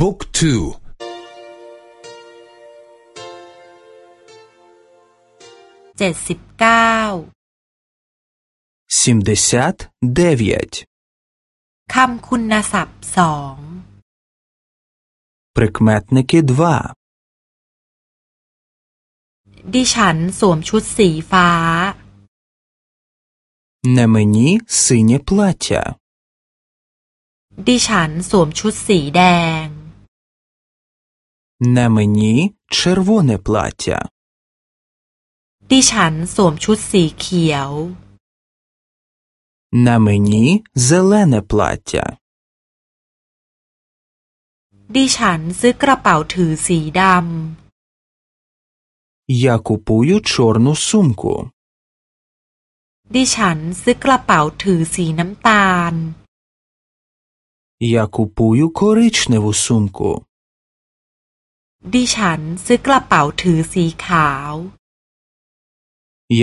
บุ๊กทูเจ็ดสิบเก้า сімдесят дев'ять คำคุณศัพท์สอง прикметники два ดิฉันสวมชุดสีฟ้า На мені синє плаття ดิฉันสวมชุดสีแดง На мені червоне плаття ดิฉันสวมชุดสีเขียว На мені зелене плаття ดิฉันซื้อกระเป๋าถือสีด Я купую чорну сумку ำ ดิฉันซื้อกระเป๋าถือสีน้ำตาล Я купую коричневу сумку ดิฉันซื้อกระเป๋าถือสีขาว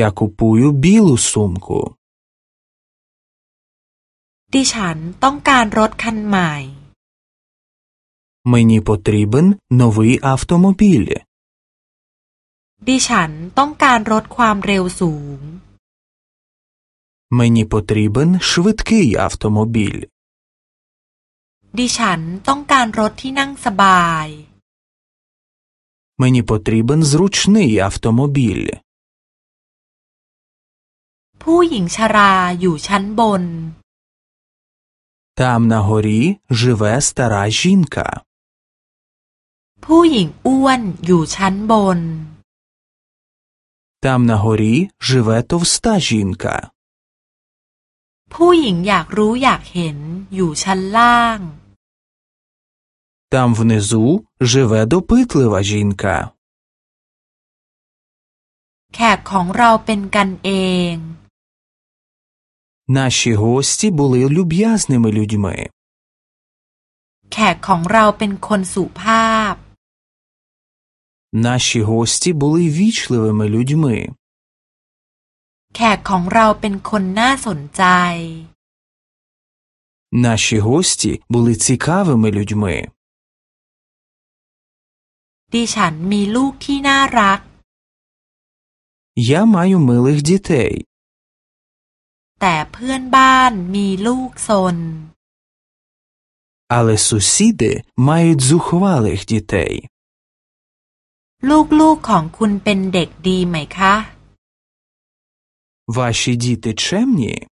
Я купую білу сумку ดิฉันต้องการรถคันใหม่ Мені потрібен новий автомобіль ดิฉันต้องการรถความเร็วสูง Мені потрібен швидкий автомобіль ดิฉันต้องการรถที่นั่งสบาย Мені потрібен зручний автомобіль ผู้หญิงชราอยู่ชั้นบน Там на горі живе стара жінка ผู้หญิงอ้วนอยู่ชั้นบน Там на горі живе товста жінка ผู้หญิงอยากรู้อยากเห็นอยู่ชั้นล่าง Там внизу живе допитлива жінка แขกของเราเป็นกันเอง Наші гості були люб'язними людьми แขกของเราเป็นคนสุภาพ Наші гості були вічливими людьми แขกของเราเป็นคนน่าสนใจ Наші гості були цікавими людьми ดิฉันมีลูกที่น่ารัก Я маю милих дітей แต่เพื่อนบ้านมีลูกซน Але сусіди мають зухвалих дітей ลูกๆของคุณเป็นเด็กดีไหมคะ Ваші діти чемні